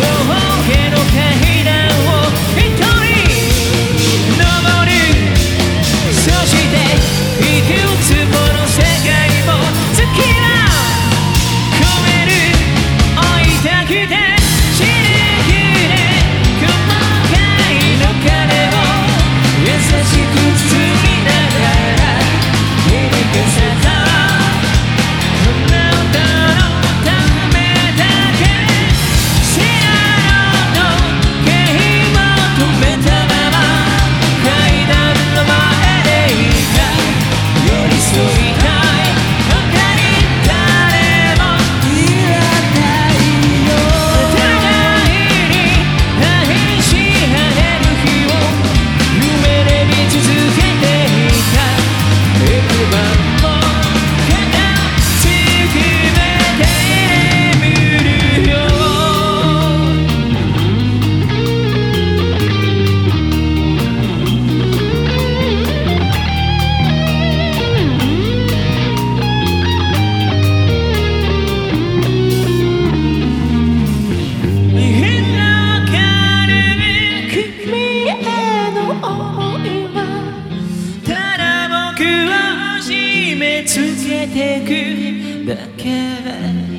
峠の階め付けてくだけ